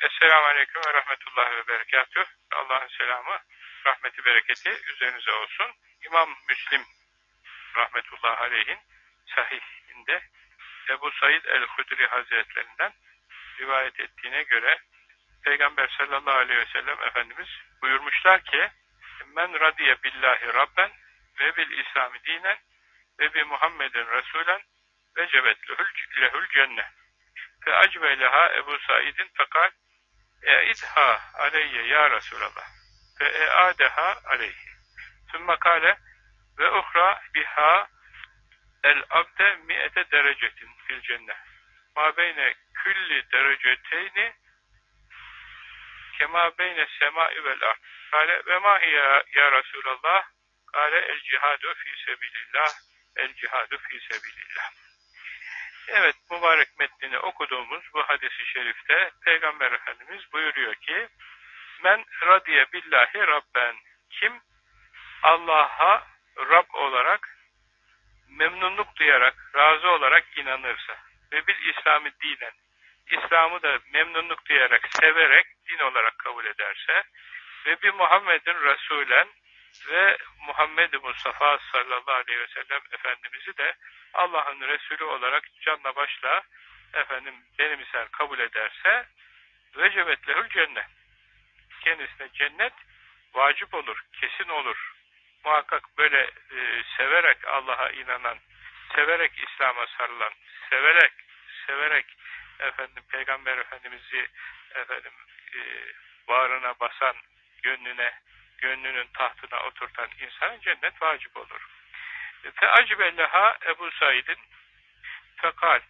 Esselamu Aleyküm ve Rahmetullahi ve Berekatuhu. Allah'ın selamı, rahmeti, bereketi üzerinize olsun. İmam Müslim Rahmetullahi Aleyh'in sahihinde Ebu Said el-Hudri Hazretlerinden rivayet ettiğine göre Peygamber sallallahu aleyhi ve sellem Efendimiz buyurmuşlar ki Men radiye billahi rabben ve bil İslami dinen ve bi Muhammedin Resulen ve cebet lehül cennet. Fe acbe leha Ebu Said'in fakat e'idha aleyye ya Resulallah ve e'adeha aleyhi. Sümme kale ve uhra biha el abde mi'ete derecetin fil cennet. Ma beyne külli dereceteyni kema beyne semai vel ard. Kale ve ma hiye ya Resulallah? Kale el cihadu fi sebilillah. El cihadu fi sebilillah. Evet, mübarek metnini okuduğumuz bu hadisi şerifte Peygamber Efendimiz buyuruyor ki Men radiye billahi rabben. Kim Allah'a Rab olarak memnunluk duyarak, razı olarak inanırsa ve bil İslam'ı dinen, İslam'ı da memnunluk duyarak, severek din olarak kabul ederse ve bir Muhammed'in Resulen ve Muhammed Mustafa sallallahu aleyhi ve sellem Efendimiz'i de Allah'ın Resulü olarak canla başla efendim benimser kabul ederse vecebet lehül cennet. Kendisine cennet vacip olur, kesin olur. Muhakkak böyle e, severek Allah'a inanan, severek İslam'a sarılan, severek severek efendim Peygamber Efendimiz'i efendim e, bağrına basan, gönlüne, gönlünün tahtına oturtan insanın cennet vacip olur. Fe acibelleha Ebu Said'in fekal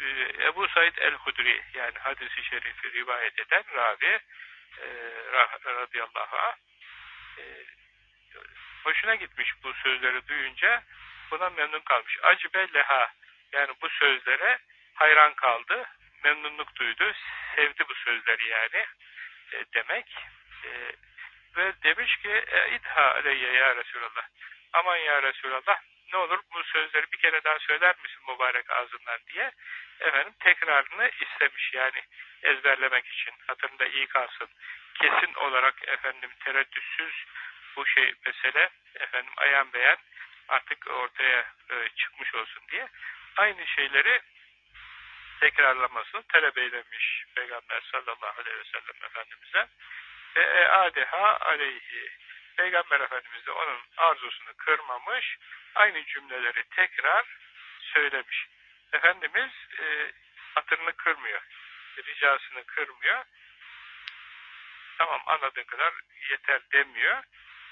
e, Ebu Said el-Hudri yani hadisi şerifi rivayet eden ravi e, radıyallahu anh e, hoşuna gitmiş bu sözleri duyunca buna memnun kalmış. Acibelleha yani bu sözlere hayran kaldı, memnunluk duydu, sevdi bu sözleri yani demek. E, ve demiş ki e, idha aleyye ya Resulallah. Aman ya Resulallah ne olur bu sözleri bir kere daha söyler misin mübarek ağzından? diye efendim tekrarını istemiş yani ezberlemek için. Hatırında iyi kalsın. Kesin olarak efendim tereddütsüz bu şey mesele efendim ayan beyan artık ortaya e, çıkmış olsun diye aynı şeyleri tekrarlamasını talep eylemiş Peygamber sallallahu aleyhi ve sellem Efendimiz'e ve eadeha aleyhi Peygamber Efendimiz de onun arzusunu kırmamış aynı cümleleri tekrar söylemiş. Efendimiz e, hatırını kırmıyor. Ricasını kırmıyor. Tamam anladığın kadar yeter demiyor.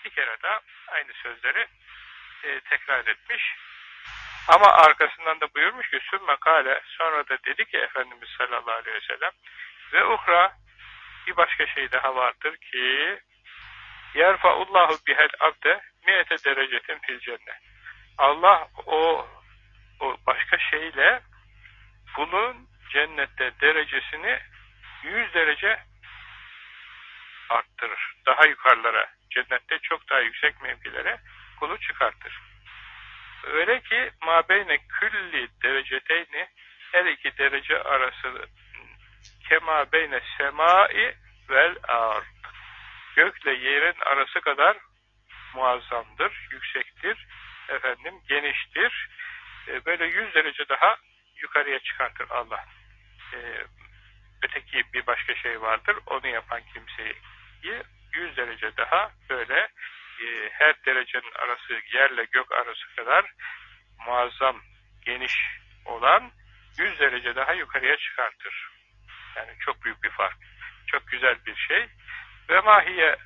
Bir kere daha aynı sözleri e, tekrar etmiş. Ama arkasından da buyurmuş ki sümme kale sonra da dedi ki Efendimiz sallallahu aleyhi ve sellem ve uhra bir başka şey daha vardır ki yerfaullahu bihel abde miyete derecetin fil cennet. Allah o o başka şeyle kulun cennette derecesini yüz derece arttırır. Daha yukarılara, cennette çok daha yüksek mevkilere kulu çıkartır. Öyle ki mabeyne külli dereceteyni her iki derece arası kema beyne semai vel ard. Gökle yerin arası kadar muazzamdır, yüksektir, efendim geniştir. E, böyle yüz derece daha yukarıya çıkartır Allah. E, öteki bir başka şey vardır, onu yapan kimseyi yüz derece daha böyle e, her derecenin arası yerle gök arası kadar muazzam, geniş olan yüz derece daha yukarıya çıkartır. Yani çok büyük bir fark. Çok güzel bir şey. Ve mahiye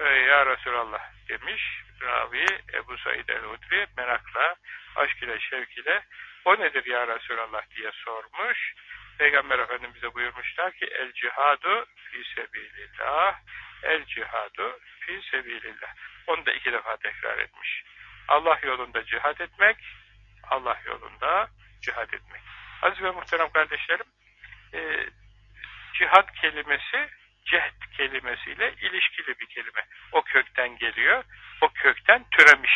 e, ya Resulallah demiş ravi Ebu Said el-Hudri merakla, aşk ile, şevk ile o nedir ya Resulallah diye sormuş. Peygamber Efendimiz'e buyurmuşlar ki el cihadu fi sebilillah el cihadu fi sebilillah. Onu da iki defa tekrar etmiş. Allah yolunda cihad etmek, Allah yolunda cihad etmek. Aziz ve muhterem kardeşlerim, e, cihad kelimesi cehd kelimesiyle ilişkili bir kelime. O kökten geliyor. O kökten türemiş.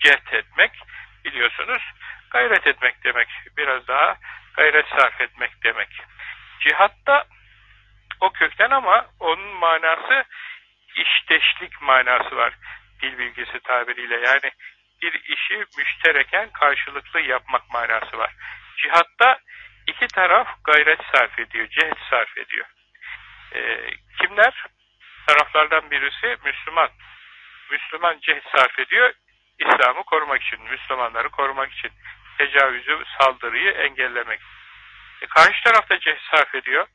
Cehd etmek biliyorsunuz gayret etmek demek. Biraz daha gayret sarf etmek demek. Cihatta o kökten ama onun manası işteşlik manası var. Dil bilgisi tabiriyle yani bir işi müştereken karşılıklı yapmak manası var. Cihatta iki taraf gayret sarf ediyor, cehet sarf ediyor. Ee, kimler? Taraflardan birisi Müslüman. Müslüman cehet sarf ediyor, İslam'ı korumak için, Müslümanları korumak için, tecavüzü, saldırıyı engellemek. E, karşı tarafta cehet sarf ediyor,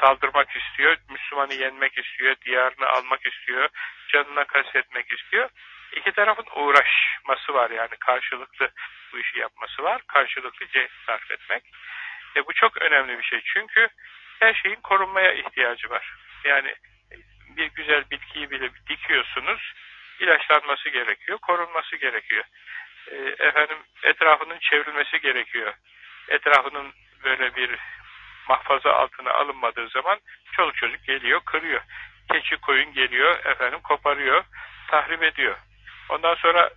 saldırmak istiyor, Müslümanı yenmek istiyor, diyarını almak istiyor, canına kastetmek istiyor. İki tarafın uğraşması var yani karşılıklı bu işi yapması var, karşılıklı cehet sarf etmek. E, bu çok önemli bir şey çünkü her şeyin korunmaya ihtiyacı var. Yani bir güzel bitkiyi bile dikiyorsunuz, ilaçlanması gerekiyor, korunması gerekiyor. E, efendim etrafının çevrilmesi gerekiyor. Etrafının böyle bir mahfaza altına alınmadığı zaman çoluk çocuk geliyor, kırıyor. Keçi koyun geliyor, efendim koparıyor, tahrip ediyor. Ondan sonra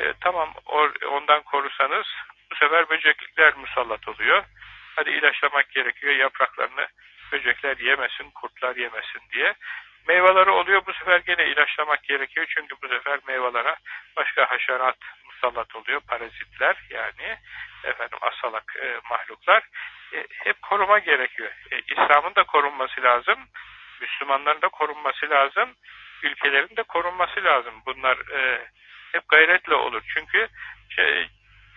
e, tamam or, ondan korusanız bu sefer böceklikler musallat oluyor. Hadi ilaçlamak gerekiyor yapraklarını böcekler yemesin, kurtlar yemesin diye. Meyveleri oluyor bu sefer gene ilaçlamak gerekiyor çünkü bu sefer meyvelere başka haşerat musallat oluyor, parazitler yani efendim asalak e, mahluklar. E, hep koruma gerekiyor. E, İslam'ın da korunması lazım, Müslümanların da korunması lazım, ülkelerin de korunması lazım. Bunlar e, hep gayretle olur. Çünkü şey,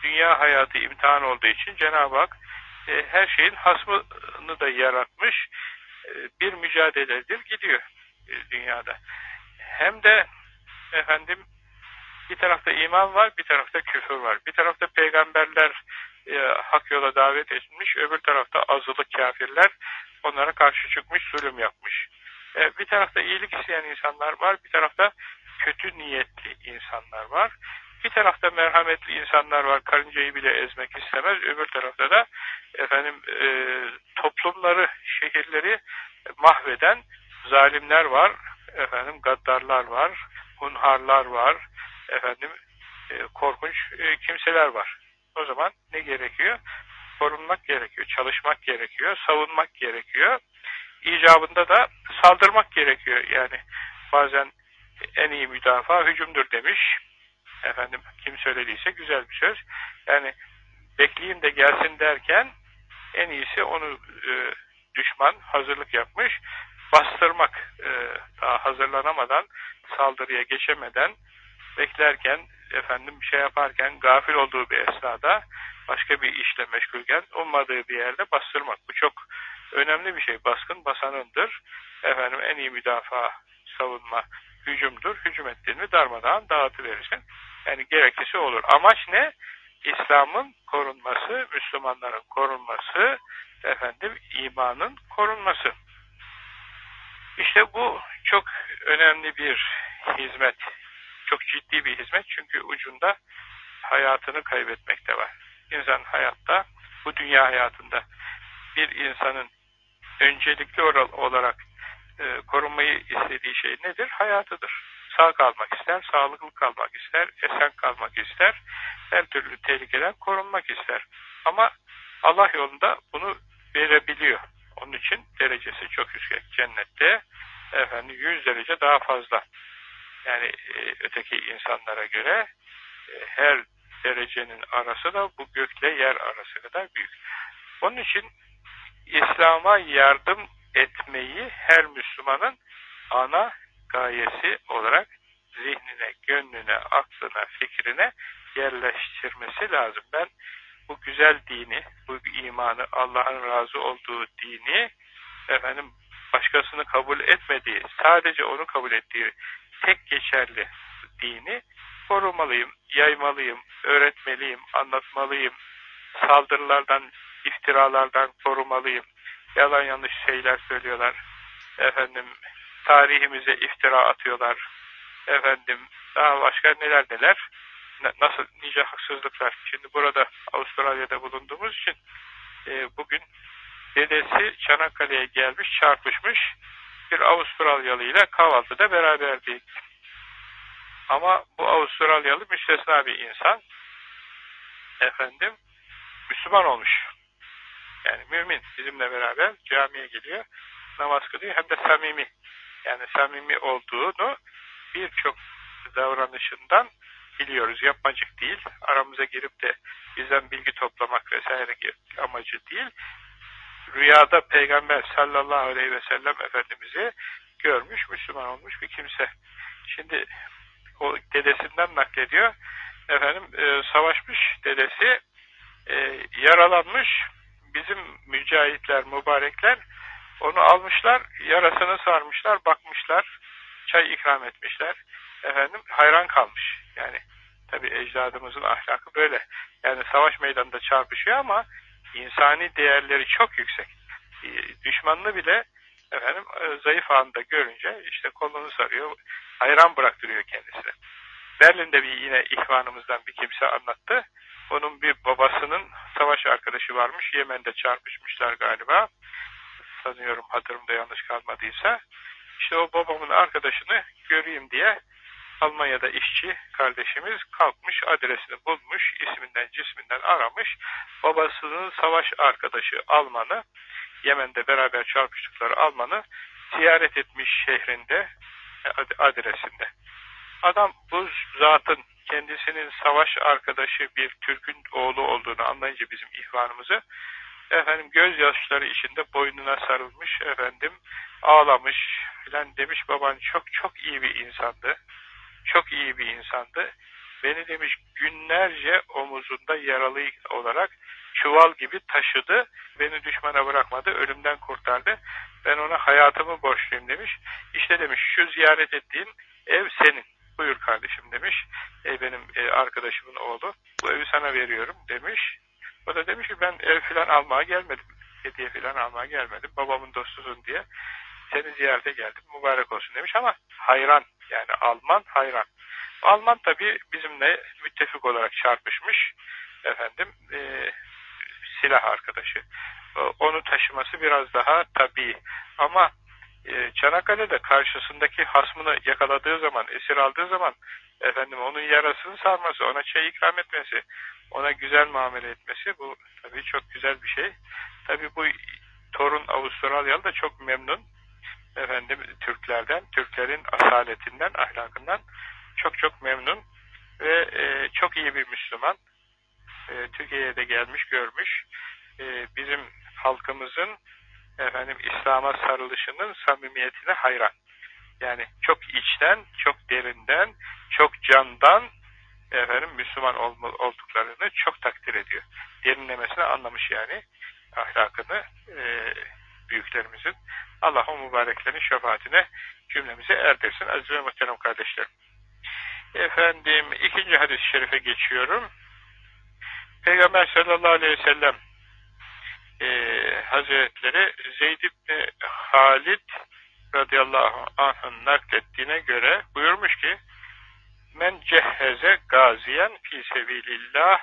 dünya hayatı imtihan olduğu için Cenab-ı Hak e, her şeyin hasmını da yaratmış. E, bir mücadeledir gidiyor e, dünyada. Hem de efendim bir tarafta iman var, bir tarafta küfür var. Bir tarafta peygamberler e, hak yola davet etmiş, öbür tarafta azılı kafirler onlara karşı çıkmış, zulüm yapmış. E, bir tarafta iyilik isteyen insanlar var, bir tarafta kötü niyetli insanlar var. Bir tarafta merhametli insanlar var, karıncayı bile ezmek istemez. Öbür tarafta da efendim e, toplumları, şehirleri mahveden zalimler var, efendim gaddarlar var, hunharlar var, efendim e, korkunç e, kimseler var. O zaman ne gerekiyor? Korunmak gerekiyor, çalışmak gerekiyor, savunmak gerekiyor. İcabında da saldırmak gerekiyor. Yani bazen en iyi müdafaa hücumdur demiş. Efendim kim söylediyse güzel bir söz. Yani bekleyeyim de gelsin derken en iyisi onu e, düşman hazırlık yapmış. Bastırmak e, daha hazırlanamadan saldırıya geçemeden beklerken efendim şey yaparken gafil olduğu bir esnada başka bir işle meşgulken ummadığı bir yerde bastırmak. Bu çok önemli bir şey. Baskın basanındır. Efendim en iyi müdafaa savunma hücumdur. Hücum ettiğini darmadağın dağıtıverirsin. Yani gerekisi olur. Amaç ne? İslam'ın korunması, Müslümanların korunması, efendim imanın korunması. İşte bu çok önemli bir hizmet. Çok ciddi bir hizmet çünkü ucunda hayatını kaybetmek de var. İnsan hayatta, bu dünya hayatında bir insanın öncelikli olarak e, korunmayı istediği şey nedir? Hayatıdır. Sağ kalmak ister, sağlıklı kalmak ister, esen kalmak ister, her türlü tehlikeden korunmak ister. Ama Allah yolunda bunu verebiliyor. Onun için derecesi çok yüksek. Cennette efendim 100 derece daha fazla. Yani e, öteki insanlara göre e, her derecenin arası da bu gökle yer arası kadar büyük. Onun için İslam'a yardım etmeyi her Müslümanın ana gayesi olarak zihnine, gönlüne, aklına, fikrine yerleştirmesi lazım. Ben bu güzel dini, bu imanı, Allah'ın razı olduğu dini efendim başkasını kabul etmediği, sadece onu kabul ettiği tek geçerli dini korumalıyım, yaymalıyım, öğretmeliyim, anlatmalıyım, saldırılardan, iftiralardan korumalıyım, yalan yanlış şeyler söylüyorlar, efendim tarihimize iftira atıyorlar, efendim daha başka neler neler, nasıl nice haksızlıklar. Şimdi burada Avustralya'da bulunduğumuz için e, bugün dedesi Çanakkale'ye gelmiş, çarpışmış bir Avustralyalı ile kahvaltıda beraberdik. Ama bu Avustralyalı müstesna bir insan. Efendim, Müslüman olmuş. Yani mümin bizimle beraber camiye geliyor. namaz kılıyor hem de samimi. Yani samimi olduğunu birçok davranışından biliyoruz. Yapmacık değil. Aramıza girip de bizden bilgi toplamak vesaire amacı değil. Rüyada Peygamber sallallahu aleyhi ve sellem Efendimiz'i görmüş, Müslüman olmuş bir kimse. Şimdi o dedesinden naklediyor. Efendim e, savaşmış dedesi e, yaralanmış. Bizim mücahitler, mübarekler onu almışlar, yarasını sarmışlar, bakmışlar, çay ikram etmişler. Efendim hayran kalmış. Yani tabi ecdadımızın ahlakı böyle. Yani savaş meydanında çarpışıyor ama insani değerleri çok yüksek. E, düşmanını bile efendim e, zayıf anında görünce işte kolunu sarıyor, hayran bıraktırıyor kendisine. Berlin'de bir yine ihvanımızdan bir kimse anlattı. Onun bir babasının savaş arkadaşı varmış. Yemen'de çarpışmışlar galiba. Sanıyorum hatırımda yanlış kalmadıysa. İşte o babamın arkadaşını göreyim diye Almanya'da işçi kardeşimiz kalkmış, adresini bulmuş, isminden cisminden aramış. Babasının savaş arkadaşı Alman'ı, Yemen'de beraber çarpıştıkları Alman'ı ziyaret etmiş şehrinde, adresinde. Adam bu zatın kendisinin savaş arkadaşı bir Türk'ün oğlu olduğunu anlayınca bizim ihvanımızı efendim gözyaşları içinde boynuna sarılmış efendim ağlamış filan demiş. Baban çok çok iyi bir insandı. Çok iyi bir insandı. Beni demiş günlerce omuzunda yaralı olarak çuval gibi taşıdı. Beni düşmana bırakmadı ölümden kurtardı. Ben ona hayatımı borçluyum demiş. İşte demiş şu ziyaret ettiğin ev senin. Buyur kardeşim demiş. Ey benim e, arkadaşımın oğlu. Bu evi sana veriyorum demiş o da demiş ki ben ev filan almaya gelmedim. Hediye filan almaya gelmedim. Babamın dostusun diye seni ziyarete geldim. Mübarek olsun demiş ama hayran yani Alman hayran. Alman tabi bizimle müttefik olarak çarpışmış efendim e, silah arkadaşı. Onu taşıması biraz daha tabi ama e, Çanakkale'de karşısındaki hasmını yakaladığı zaman, esir aldığı zaman efendim onun yarasını sarması, ona çay ikram etmesi, ona güzel muamele etmesi bu tabii çok güzel bir şey. Tabii bu torun Avustralyalı da çok memnun efendim Türklerden, Türklerin asaletinden, ahlakından çok çok memnun ve e, çok iyi bir Müslüman. E, Türkiye'ye de gelmiş, görmüş. E, bizim halkımızın efendim İslam'a sarılışının samimiyetine hayran. Yani çok içten, çok derinden, çok candan efendim Müslüman olduklarını çok takdir ediyor. Derinlemesine anlamış yani ahlakını e, büyüklerimizin. Allah o mübareklerin şefaatine cümlemizi erdirsin. Aziz ve muhterem kardeşlerim. Efendim ikinci hadis-i şerife geçiyorum. Peygamber sallallahu aleyhi ve sellem e, Hazretleri Zeyd ibn Halid radıyallahu anh'ın naklettiğine göre buyurmuş ki Men cehheze gaziyen fi sebilillah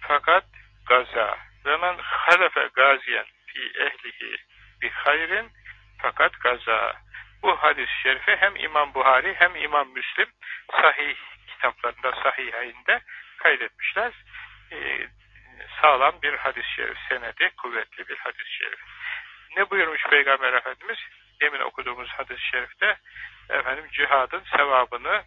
fakat gaza ve men halefe gaziyen fi ehlihi bi hayrin fakat gaza. Bu hadis-i şerifi hem İmam Buhari hem İmam Müslim sahih kitaplarında, sahihayinde kaydetmişler. Ee, sağlam bir hadis-i şerif, senedi, kuvvetli bir hadis-i şerif. Ne buyurmuş Peygamber Efendimiz? Demin okuduğumuz hadis-i şerifte efendim cihadın sevabını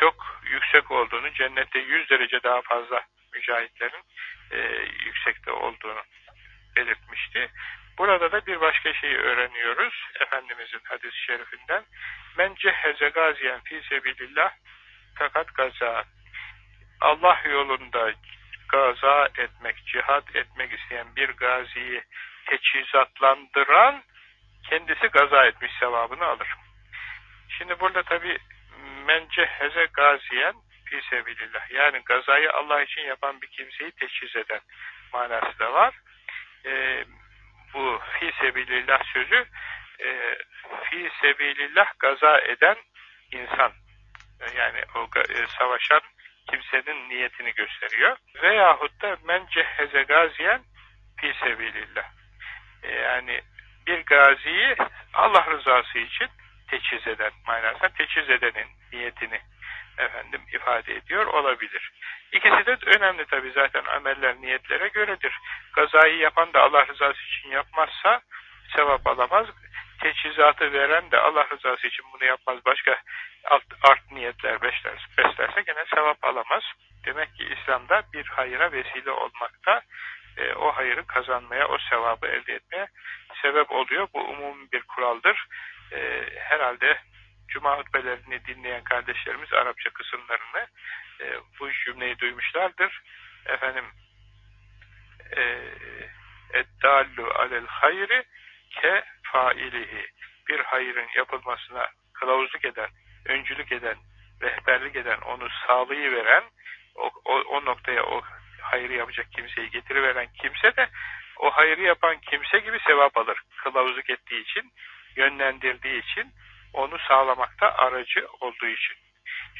çok yüksek olduğunu, cennette yüz derece daha fazla mücahitlerin e, yüksekte olduğunu belirtmişti. Burada da bir başka şeyi öğreniyoruz Efendimizin hadis-i şerifinden. Men cehheze gaziyen fi sebilillah fakat gaza. Allah yolunda gaza etmek, cihat etmek isteyen bir gaziyi teçhizatlandıran kendisi gaza etmiş sevabını alır. Şimdi burada tabi men cehheze gaziyen fi sebilillah. Yani gazayı Allah için yapan bir kimseyi teçhiz eden manası da var. Ee, bu fi sebilillah sözü e, fi sebilillah gaza eden insan. Yani o e, savaşan kimsenin niyetini gösteriyor. Veyahut da men cehheze gaziyen fi sebilillah. E, yani bir gaziyi Allah rızası için teçhiz eden manasında teçhiz edenin niyetini efendim ifade ediyor olabilir. İkisi de önemli tabi zaten ameller niyetlere göredir. Gazayı yapan da Allah rızası için yapmazsa sevap alamaz. Teçhizatı veren de Allah rızası için bunu yapmaz. Başka alt, art niyetler besler, beslerse gene sevap alamaz. Demek ki İslam'da bir hayıra vesile olmakta e, o hayırı kazanmaya, o sevabı elde etmeye sebep oluyor. Bu umumi bir kuraldır. E, herhalde Cuma hutbelerini dinleyen kardeşlerimiz Arapça kısımlarını e, bu cümleyi duymuşlardır. Efendim e, eddallu alel hayri ke failihi bir hayırın yapılmasına kılavuzluk eden, öncülük eden, rehberlik eden, onu sağlayı veren, o, o, o noktaya o hayrı yapacak kimseyi getiriveren kimse de o hayrı yapan kimse gibi sevap alır. Kılavuzluk ettiği için, yönlendirdiği için, onu sağlamakta aracı olduğu için.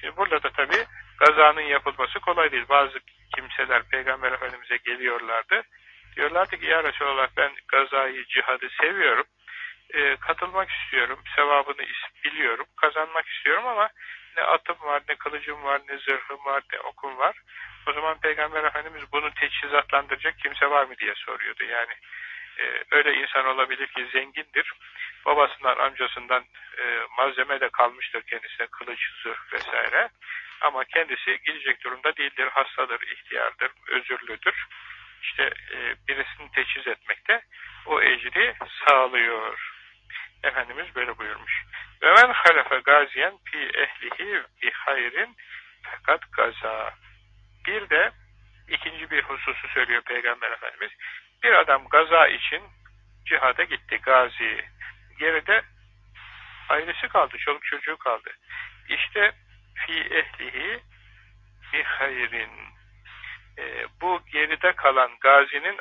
Şimdi burada da tabi gazanın yapılması kolay değil. Bazı kimseler Peygamber Efendimiz'e geliyorlardı. Diyorlardı ki ya Resulallah ben gazayı, cihadı seviyorum. E, katılmak istiyorum. Sevabını biliyorum. Kazanmak istiyorum ama ne atım var, ne kılıcım var, ne zırhım var, ne okum var. O zaman Peygamber Efendimiz bunu teçhizatlandıracak kimse var mı diye soruyordu. Yani e, öyle insan olabilir ki zengindir. Babasından, amcasından e, malzeme de kalmıştır kendisine, kılıç, zırh vesaire. Ama kendisi gidecek durumda değildir, hastadır, ihtiyardır, özürlüdür. İşte e, birisini teçhiz etmekte o ecri sağlıyor. Efendimiz böyle buyurmuş. Ve men halefe gaziyen fi ehlihi bi hayrin fakat gaza. Bir de ikinci bir hususu söylüyor Peygamber Efendimiz. Bir adam gaza için cihada gitti gazi. Geride ailesi kaldı, çoluk çocuğu kaldı. İşte fi ehlihi bi hayrin. E, bu geride kalan gazinin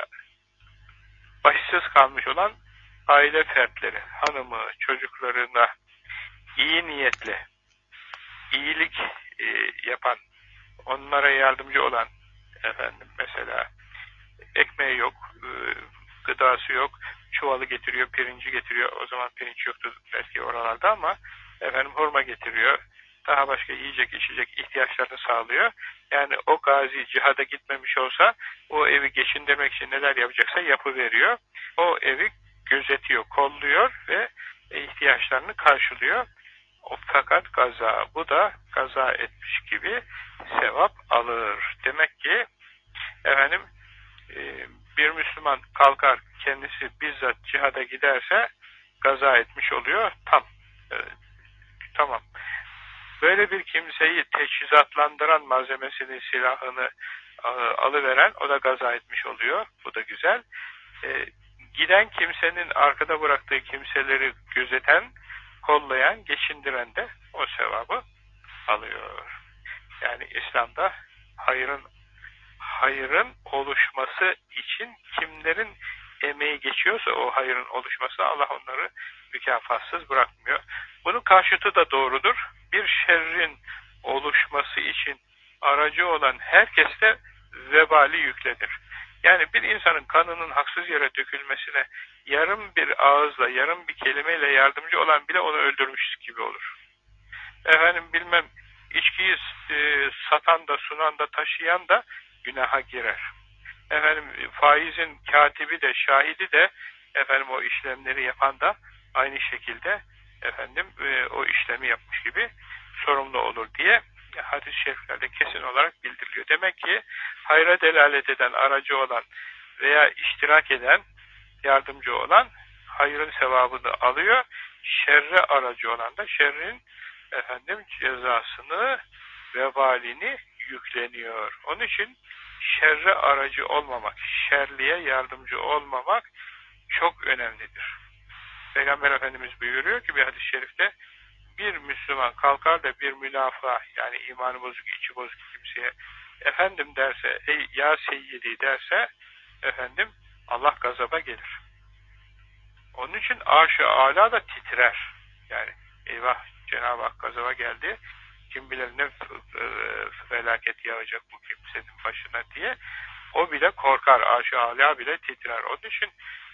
başsız kalmış olan aile fertleri, hanımı, çocuklarına iyi niyetle, iyilik e, yapan, onlara yardımcı olan efendim mesela ekmeği yok, e, gıdası yok, çuvalı getiriyor, pirinci getiriyor. O zaman pirinç yoktu belki oralarda ama efendim hurma getiriyor. Daha başka yiyecek, içecek ihtiyaçlarını sağlıyor. Yani o gazi cihada gitmemiş olsa o evi geçindirmek için neler yapacaksa yapıveriyor. O evi gözetiyor, kolluyor ve ihtiyaçlarını karşılıyor. Fakat gaza, bu da gaza etmiş gibi sevap alır. Demek ki efendim e, bir Müslüman kalkar kendisi bizzat cihada giderse gaza etmiş oluyor. Tam. E, tamam. Böyle bir kimseyi teçhizatlandıran malzemesini, silahını e, alıveren o da gaza etmiş oluyor. Bu da güzel. E, giden kimsenin arkada bıraktığı kimseleri gözeten, kollayan, geçindiren de o sevabı alıyor. Yani İslam'da hayırın hayırın oluşması için kimlerin emeği geçiyorsa o hayırın oluşması Allah onları mükafatsız bırakmıyor. Bunun karşıtı da doğrudur. Bir şerrin oluşması için aracı olan herkeste vebali yüklenir. Yani bir insanın kanının haksız yere dökülmesine yarım bir ağızla, yarım bir kelimeyle yardımcı olan bile onu öldürmüş gibi olur. Efendim bilmem içkiyi e, satan da sunan da taşıyan da günaha girer. Efendim faizin katibi de şahidi de efendim o işlemleri yapan da aynı şekilde efendim e, o işlemi yapmış gibi sorumlu olur diye hadis-i şeriflerde kesin olarak bildiriliyor. Demek ki hayra delalet eden, aracı olan veya iştirak eden, yardımcı olan hayrın sevabını alıyor. Şerre aracı olan da şerrin efendim cezasını, vebalini yükleniyor. Onun için şerre aracı olmamak, şerliye yardımcı olmamak çok önemlidir. Peygamber Efendimiz buyuruyor ki bir hadis-i şerifte bir Müslüman kalkar da bir münafığa yani imanı bozuk, içi bozuk kimseye efendim derse, ey ya seyyidi derse efendim Allah gazaba gelir. Onun için arş-ı ala da titrer. Yani eyvah Cenab-ı Hak gazaba geldi. Kim bilir ne felaket yağacak bu kimsenin başına diye. O bile korkar. Arş-ı ala bile titrer. Onun için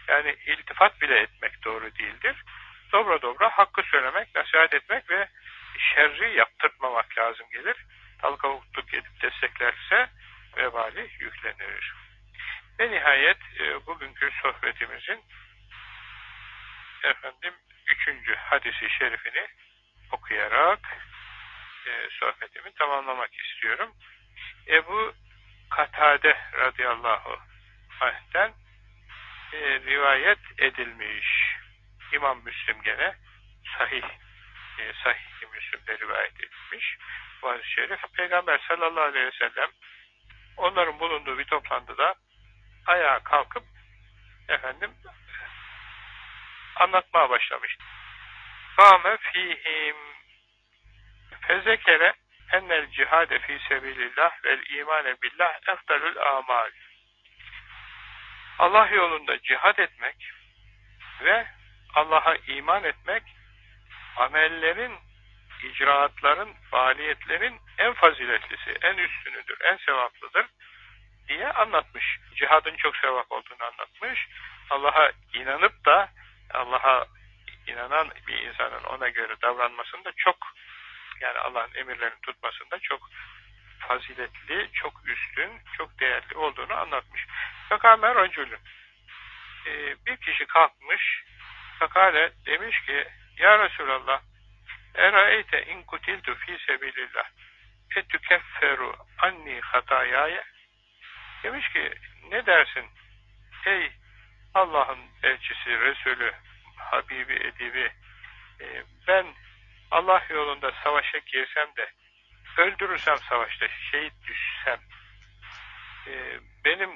yani iltifat bile etmek doğru değildir dobra dobra hakkı söylemek, nasihat etmek ve şerri yaptırtmamak lazım gelir. Talkavukluk edip desteklerse vebali yüklenir. Ve nihayet e, bugünkü sohbetimizin efendim üçüncü hadisi şerifini okuyarak e, sohbetimi tamamlamak istiyorum. Ebu Katade radıyallahu anh'ten e, rivayet edilmiş. İmam Müslim gene sahih e, sahih Müslim'de rivayet. Bu hadis şerif Peygamber sallallahu aleyhi ve sellem onların bulunduğu bir toplantıda ayağa kalkıp efendim anlatmaya başlamıştı. Kâme fîhim fezekere ennel cihade fî sebilillah vel imane billah eftalül amal. Allah yolunda cihad etmek ve Allah'a iman etmek amellerin, icraatların, faaliyetlerin en faziletlisi, en üstünüdür, en sevaplıdır diye anlatmış. Cihadın çok sevap olduğunu anlatmış. Allah'a inanıp da Allah'a inanan bir insanın ona göre davranmasında çok yani Allah'ın emirlerini tutmasında çok faziletli, çok üstün, çok değerli olduğunu anlatmış. Fakame racülün. Ee, bir kişi kalkmış, fakale demiş ki, Ya Resulallah, Eraeyte in kutiltu fi sebilillah etükefferu anni hatayaya? Demiş ki ne dersin? Ey Allah'ın elçisi Resulü Habibi Edibi e, ben Allah yolunda savaşa girsem de öldürürsem savaşta şehit düşsem e, benim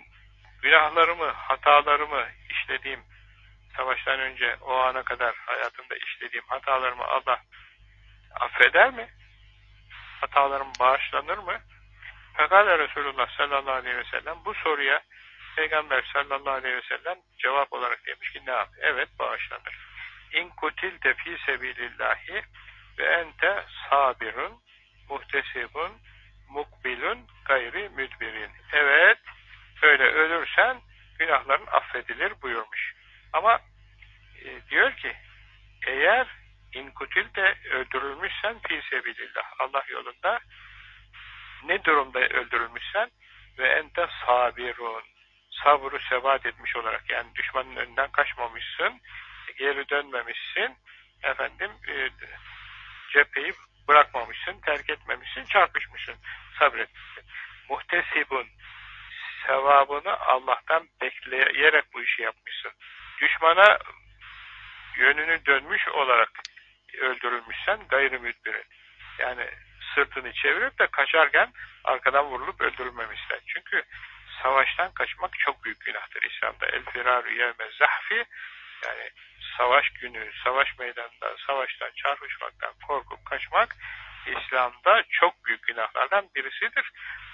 günahlarımı, hatalarımı işlediğim savaştan önce o ana kadar hayatımda işlediğim hatalarımı Allah affeder mi? Hatalarım bağışlanır mı? Fekale Resulullah sallallahu aleyhi ve sellem bu soruya Peygamber sallallahu aleyhi ve sellem cevap olarak demiş ki ne yap? Evet bağışlanır. İn kutilte fi sebilillahi ve ente sabirun muhtesibun mukbilun gayri müdbirin. Evet böyle ölürsen günahların affedilir buyurmuş. Ama e, diyor ki eğer İnkutil de öldürülmüşsen fi. Allah yolunda ne durumda öldürülmüşsen ve ente sabirun. Sabrı sebat etmiş olarak yani düşmanın önünden kaçmamışsın, geri dönmemişsin, efendim e, cepheyi bırakmamışsın, terk etmemişsin, çarpışmışsın, sabretmişsin. Muhtesibun, sevabını Allah'tan bekleyerek bu işi yapmışsın. Düşmana yönünü dönmüş olarak öldürülmüşsen gayrimüdbirin. Yani sırtını çevirip de kaçarken arkadan vurulup öldürülmemişler. Çünkü savaştan kaçmak çok büyük günahtır İslam'da. El firaru yevme zahfi yani savaş günü, savaş meydanında, savaştan, çarpışmaktan korkup kaçmak İslam'da çok büyük günahlardan birisidir.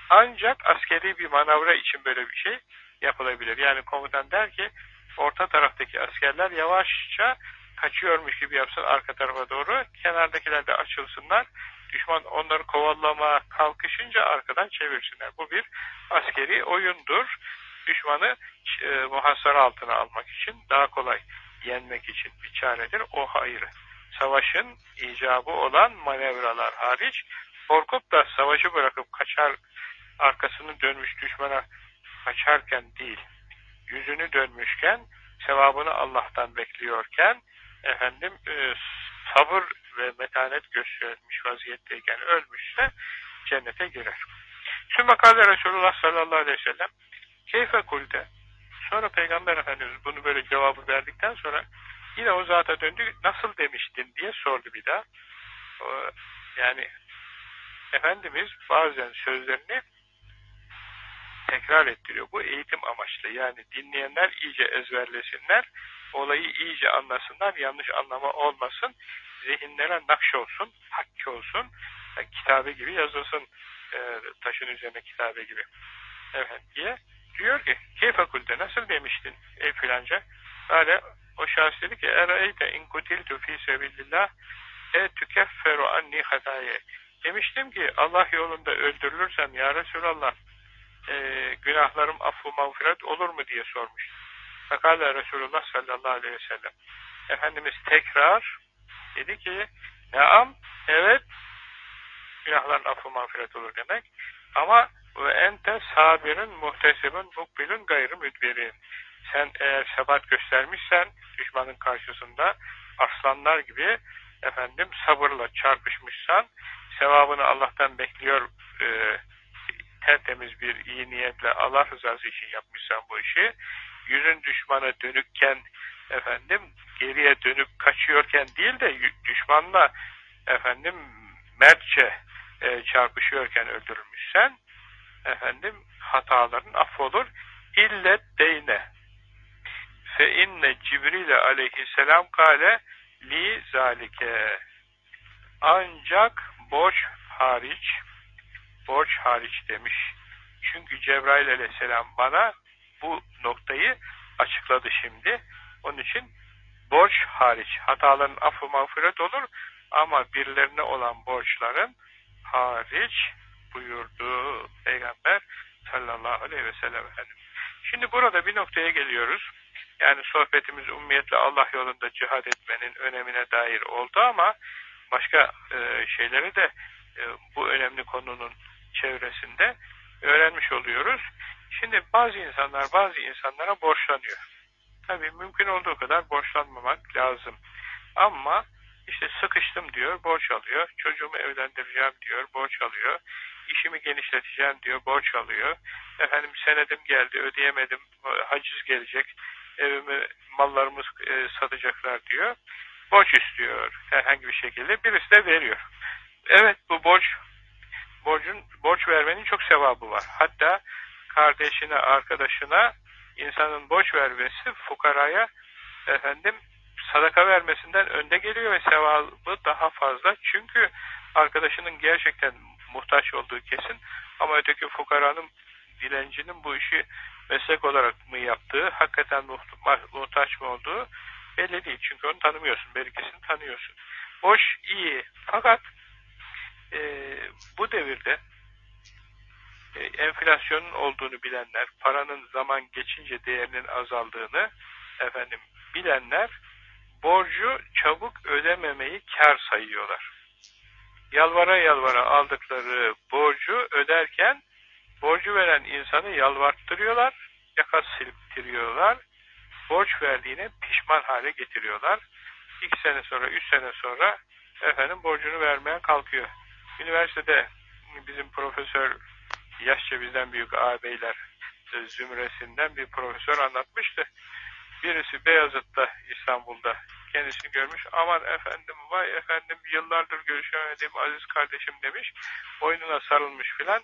Ancak askeri bir manavra için böyle bir şey yapılabilir. Yani komutan der ki orta taraftaki askerler yavaşça kaçıyormuş gibi yapsın arka tarafa doğru. Kenardakiler de açılsınlar. Düşman onları kovallama kalkışınca arkadan çevirsinler. Bu bir askeri oyundur. Düşmanı e, muhasara altına almak için daha kolay yenmek için bir çaredir. O hayır. Savaşın icabı olan manevralar hariç korkup da savaşı bırakıp kaçar arkasını dönmüş düşmana kaçarken değil yüzünü dönmüşken sevabını Allah'tan bekliyorken efendim e, sabır ve metanet göstermiş vaziyetteyken ölmüşse cennete girer. Sümme kâle Resulullah sallallahu aleyhi ve sellem keyfe kulde sonra Peygamber Efendimiz bunu böyle cevabı verdikten sonra yine o zata döndü nasıl demiştin diye sordu bir daha. Yani Efendimiz bazen sözlerini tekrar ettiriyor. Bu eğitim amaçlı. Yani dinleyenler iyice ezberlesinler olayı iyice anlasınlar, yanlış anlama olmasın, zihinlere nakş olsun, hakki olsun, yani kitabe gibi yazılsın, e, taşın üzerine kitabe gibi. Evet diye diyor ki, keyfe kulte nasıl demiştin ey filanca? Öyle o şahıs dedi ki, ereyte in kutiltu fi sebilillah e tükefferu anni hataye. Demiştim ki Allah yolunda öldürülürsem ya Resulallah e, günahlarım affu mağfiret olur mu diye sormuş. Fekale Resulullah sallallahu aleyhi ve sellem. Efendimiz tekrar dedi ki Neam, evet günahların affı mağfiret olur demek. Ama ve ente sabirin muhtesibin mukbilin gayrı müdbirin. Sen eğer sebat göstermişsen düşmanın karşısında aslanlar gibi efendim sabırla çarpışmışsan sevabını Allah'tan bekliyor e, tertemiz bir iyi niyetle Allah rızası için yapmışsan bu işi yüzün düşmana dönükken efendim geriye dönüp kaçıyorken değil de düşmanla efendim mertçe e, çarpışıyorken öldürülmüşsen efendim hataların affolur. İllet deyne. Fe inne Cibril aleyhisselam kale li zalike ancak borç hariç borç hariç demiş. Çünkü Cebrail aleyhisselam bana bu noktayı açıkladı şimdi. Onun için borç hariç hataların affı mağfiret olur ama birilerine olan borçların hariç buyurdu Peygamber sallallahu aleyhi ve sellem. Şimdi burada bir noktaya geliyoruz. Yani sohbetimiz ummiyetle Allah yolunda cihad etmenin önemine dair oldu ama başka e, şeyleri de e, bu önemli konunun çevresinde öğrenmiş oluyoruz. Şimdi bazı insanlar bazı insanlara borçlanıyor. Tabii mümkün olduğu kadar borçlanmamak lazım. Ama işte sıkıştım diyor, borç alıyor. Çocuğumu evlendireceğim diyor, borç alıyor. İşimi genişleteceğim diyor, borç alıyor. Efendim senedim geldi, ödeyemedim, haciz gelecek, evimi, mallarımız e, satacaklar diyor. Borç istiyor herhangi bir şekilde. Birisi de veriyor. Evet bu borç, borcun borç vermenin çok sevabı var. Hatta kardeşine, arkadaşına insanın borç vermesi fukaraya efendim sadaka vermesinden önde geliyor ve sevabı daha fazla. Çünkü arkadaşının gerçekten muhtaç olduğu kesin ama öteki fukaranın dilencinin bu işi meslek olarak mı yaptığı, hakikaten muhtaç mı olduğu belli değil. Çünkü onu tanımıyorsun, belirkesini tanıyorsun. Boş iyi fakat e, bu devirde e, enflasyonun olduğunu bilenler, paranın zaman geçince değerinin azaldığını efendim bilenler borcu çabuk ödememeyi kar sayıyorlar. Yalvara yalvara aldıkları borcu öderken borcu veren insanı yalvarttırıyorlar, yaka silktiriyorlar, borç verdiğine pişman hale getiriyorlar. İki sene sonra, üç sene sonra efendim borcunu vermeye kalkıyor. Üniversitede bizim profesör, yaşça bizden büyük ağabeyler e, zümresinden bir profesör anlatmıştı. Birisi Beyazıt'ta, İstanbul'da kendisini görmüş. Aman efendim, vay efendim yıllardır görüşemediğim aziz kardeşim demiş. Boynuna sarılmış filan.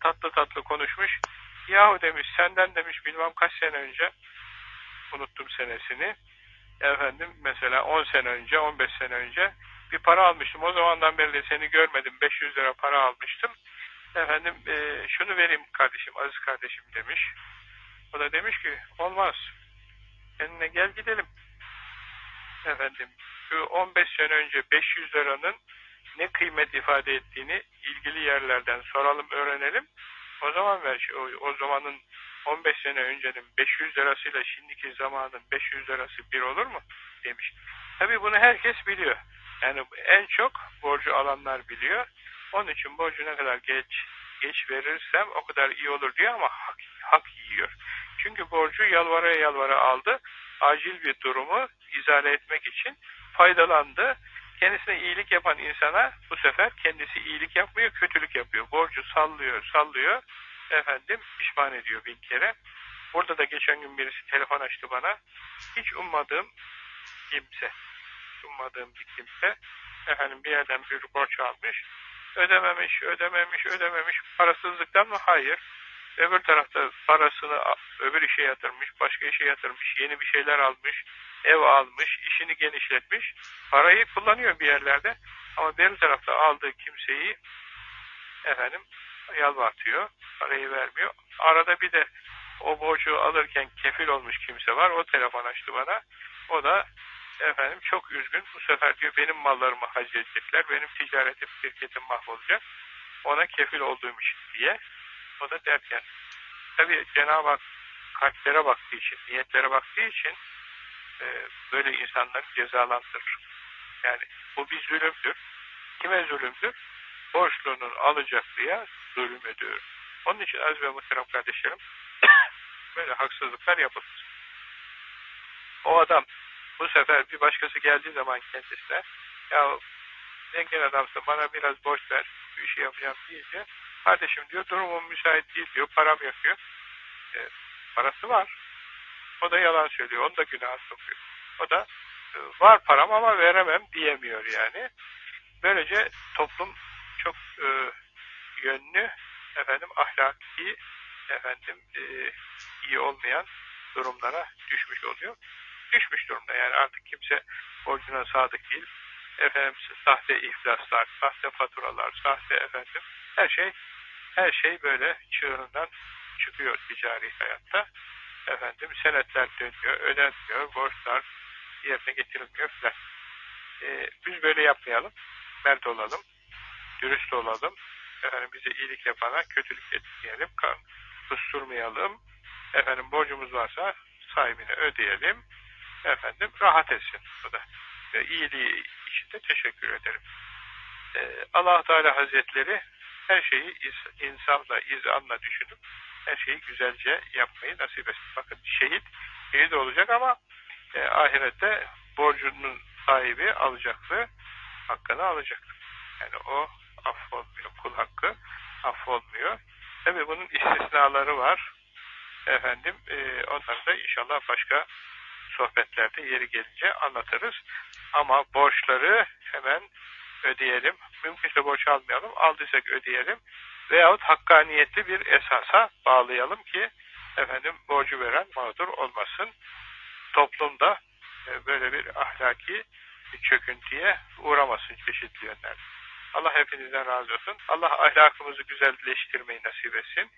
Tatlı tatlı konuşmuş. Yahu demiş senden demiş bilmem kaç sene önce unuttum senesini. Efendim mesela 10 sene önce 15 sene önce bir para almıştım. O zamandan beri de seni görmedim. 500 lira para almıştım. Efendim e, şunu vereyim kardeşim, aziz kardeşim demiş. O da demiş ki olmaz. Seninle gel gidelim. Efendim şu 15 sene önce 500 liranın ne kıymet ifade ettiğini ilgili yerlerden soralım, öğrenelim. O zaman ver. O, o zamanın 15 sene öncenin 500 lirasıyla şimdiki zamanın 500 lirası bir olur mu? Demiş. Tabi bunu herkes biliyor. Yani en çok borcu alanlar biliyor. Onun için borcu ne kadar geç geç verirsem o kadar iyi olur diyor ama hak, hak yiyor. Çünkü borcu yalvara yalvara aldı. Acil bir durumu izale etmek için faydalandı. Kendisine iyilik yapan insana bu sefer kendisi iyilik yapmıyor, kötülük yapıyor. Borcu sallıyor, sallıyor. Efendim pişman ediyor bin kere. Burada da geçen gün birisi telefon açtı bana. Hiç ummadığım kimse, ummadığım bir kimse efendim bir yerden bir borç almış. Ödememiş, ödememiş, ödememiş. Parasızlıktan mı? Hayır. Öbür tarafta parasını öbür işe yatırmış, başka işe yatırmış, yeni bir şeyler almış, ev almış, işini genişletmiş. Parayı kullanıyor bir yerlerde ama bir tarafta aldığı kimseyi efendim yalvartıyor, parayı vermiyor. Arada bir de o borcu alırken kefil olmuş kimse var, o telefon açtı bana. O da efendim çok üzgün, bu sefer diyor benim mallarımı hacedecekler, benim ticaretim, şirketim mahvolacak. Ona kefil olduğum için diye. O da derken. Tabi Cenab-ı Hak kalplere baktığı için, niyetlere baktığı için e, böyle insanları cezalandırır. Yani bu bir zulümdür. Kime zulümdür? Borçlunun alacaklıya zulüm ediyor. Onun için aziz ve muhterem kardeşlerim böyle haksızlıklar yapılır. O adam bu sefer bir başkası geldiği zaman kendisine ya zengin adamsın bana biraz borç ver bir şey yapacağım deyince kardeşim diyor durumum müsait değil diyor param yok diyor. E, parası var. O da yalan söylüyor. Onu da günah sokuyor. O da e, var param ama veremem diyemiyor yani. Böylece toplum çok e, yönlü efendim ahlaki efendim e, iyi olmayan durumlara düşmüş oluyor. Düşmüş durumda yani artık kimse borcuna sadık değil. Efendim sahte iflaslar, sahte faturalar, sahte efendim her şey her şey böyle çığırından çıkıyor ticari hayatta. Efendim senetler dönüyor, ödenmiyor, borçlar yerine getirilmiyor filan. Ee, biz böyle yapmayalım. Mert olalım. Dürüst olalım. Efendim bize iyilik yapana kötülük etmeyelim. Kusturmayalım. Efendim borcumuz varsa sahibine ödeyelim. Efendim rahat etsin. Bu da. Ve iyiliği için de teşekkür ederim. Ee, allah Teala Hazretleri her şeyi insanla, izanla düşünüp her şeyi güzelce yapmayı nasip etsin. Bakın şehit, şehit olacak ama e, ahirette borcunun sahibi alacaktı, hakkını alacak. Yani o affolmuyor, kul hakkı affolmuyor. Tabi bunun istisnaları var. Efendim, e, onları da inşallah başka sohbetlerde yeri gelince anlatırız. Ama borçları hemen ödeyelim. Mümkünse borç almayalım. Aldıysak ödeyelim. Veyahut hakkaniyetli bir esasa bağlayalım ki efendim borcu veren mağdur olmasın. Toplumda e, böyle bir ahlaki bir çöküntüye uğramasın çeşitli yönlerde. Allah hepinizden razı olsun. Allah ahlakımızı güzelleştirmeyi nasip etsin.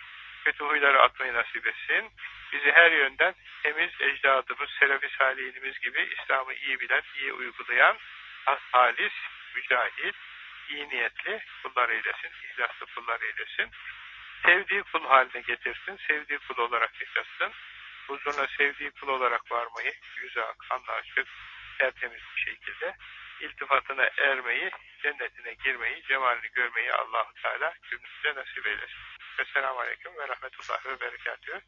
Kötü huyları atmayı nasip etsin. Bizi her yönden temiz ecdadımız, selefi salihimiz gibi İslam'ı iyi bilen, iyi uygulayan, halis, mücahit, iyi niyetli kullar eylesin, ihlaslı kullar eylesin. Sevdiği kul haline getirsin, sevdiği kul olarak yaşasın. Huzuruna sevdiği kul olarak varmayı, yüze kanla açık, tertemiz bir şekilde iltifatına ermeyi, cennetine girmeyi, cemalini görmeyi allah Teala cümlemize nasip eylesin. Esselamu Aleyküm ve Rahmetullah ve Berekatühü.